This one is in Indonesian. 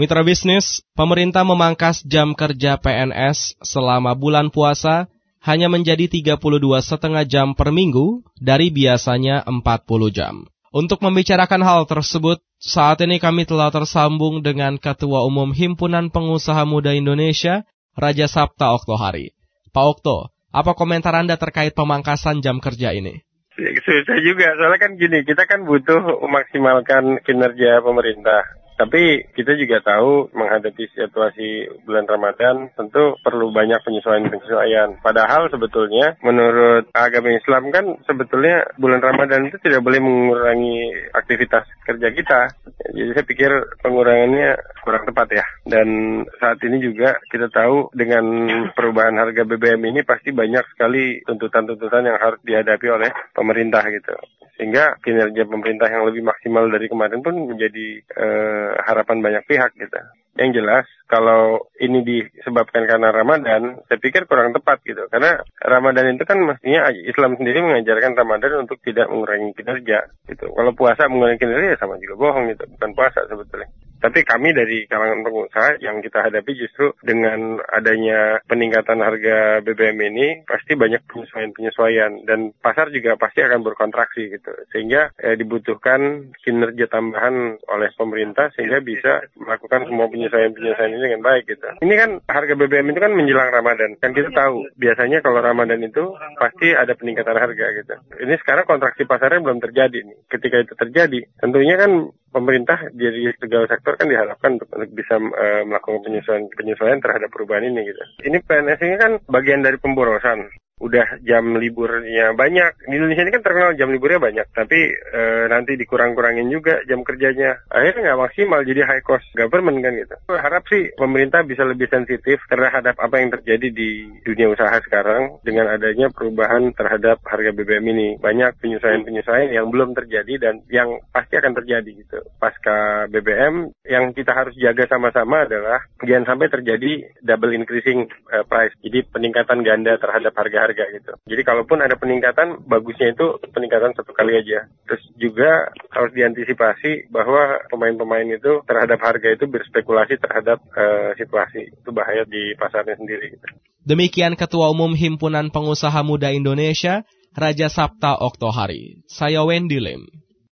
Mitra bisnis, pemerintah memangkas jam kerja PNS selama bulan puasa hanya menjadi 32 setengah jam per minggu dari biasanya 40 jam. Untuk membicarakan hal tersebut, saat ini kami telah tersambung dengan Ketua Umum Himpunan Pengusaha Muda Indonesia, Raja Sabta Oktohari. Pak Okto, apa komentar Anda terkait pemangkasan jam kerja ini? Ya, susah juga, soalnya kan gini, kita kan butuh memaksimalkan kinerja pemerintah. Tapi kita juga tahu menghadapi situasi bulan Ramadan tentu perlu banyak penyesuaian-penyesuaian. Padahal sebetulnya menurut agama Islam kan sebetulnya bulan Ramadan itu tidak boleh mengurangi aktivitas kerja kita. Jadi saya pikir pengurangannya kurang tepat ya. Dan saat ini juga kita tahu dengan perubahan harga BBM ini pasti banyak sekali tuntutan-tuntutan yang harus dihadapi oleh pemerintah gitu. Sehingga kinerja pemerintah yang lebih maksimal dari kemarin pun menjadi eh, harapan banyak pihak gitu. Yang jelas kalau ini disebabkan karena Ramadan, saya pikir kurang tepat gitu. Karena Ramadan itu kan mestinya Islam sendiri mengajarkan Ramadan untuk tidak mengurangi kinerja gitu. Kalau puasa mengurangi kinerja ya sama juga bohong gitu, bukan puasa sebetulnya. Tapi kami dari kalangan pengusaha yang kita hadapi justru dengan adanya peningkatan harga BBM ini pasti banyak penyesuaian-penyesuaian dan pasar juga pasti akan berkontraksi gitu. Sehingga eh, dibutuhkan kinerja tambahan oleh pemerintah sehingga bisa melakukan semua penyesuaian-penyesuaian ini dengan baik gitu. Ini kan harga BBM itu kan menjelang Ramadan. Kan kita tahu biasanya kalau Ramadan itu pasti ada peningkatan harga gitu. Ini sekarang kontraksi pasarnya belum terjadi nih. Ketika itu terjadi, tentunya kan pemerintah dari segala sektor kan diharapkan untuk, bisa uh, melakukan penyesuaian penyesuaian terhadap perubahan ini gitu. Ini PNS ini kan bagian dari pemborosan udah jam liburnya banyak. Di Indonesia ini kan terkenal jam liburnya banyak, tapi e, nanti dikurang-kurangin juga jam kerjanya. Akhirnya nggak maksimal, jadi high cost government kan gitu. Harap sih pemerintah bisa lebih sensitif terhadap apa yang terjadi di dunia usaha sekarang dengan adanya perubahan terhadap harga BBM ini. Banyak penyesuaian-penyesuaian yang belum terjadi dan yang pasti akan terjadi gitu. Pasca BBM yang kita harus jaga sama-sama adalah jangan sampai terjadi double increasing uh, price. Jadi peningkatan ganda terhadap harga harga gitu. Jadi kalaupun ada peningkatan, bagusnya itu peningkatan satu kali aja. Terus juga harus diantisipasi bahwa pemain-pemain itu terhadap harga itu berspekulasi terhadap uh, situasi. Itu bahaya di pasarnya sendiri. Gitu. Demikian Ketua Umum Himpunan Pengusaha Muda Indonesia, Raja Sabta Oktohari. Saya Wendy Lim.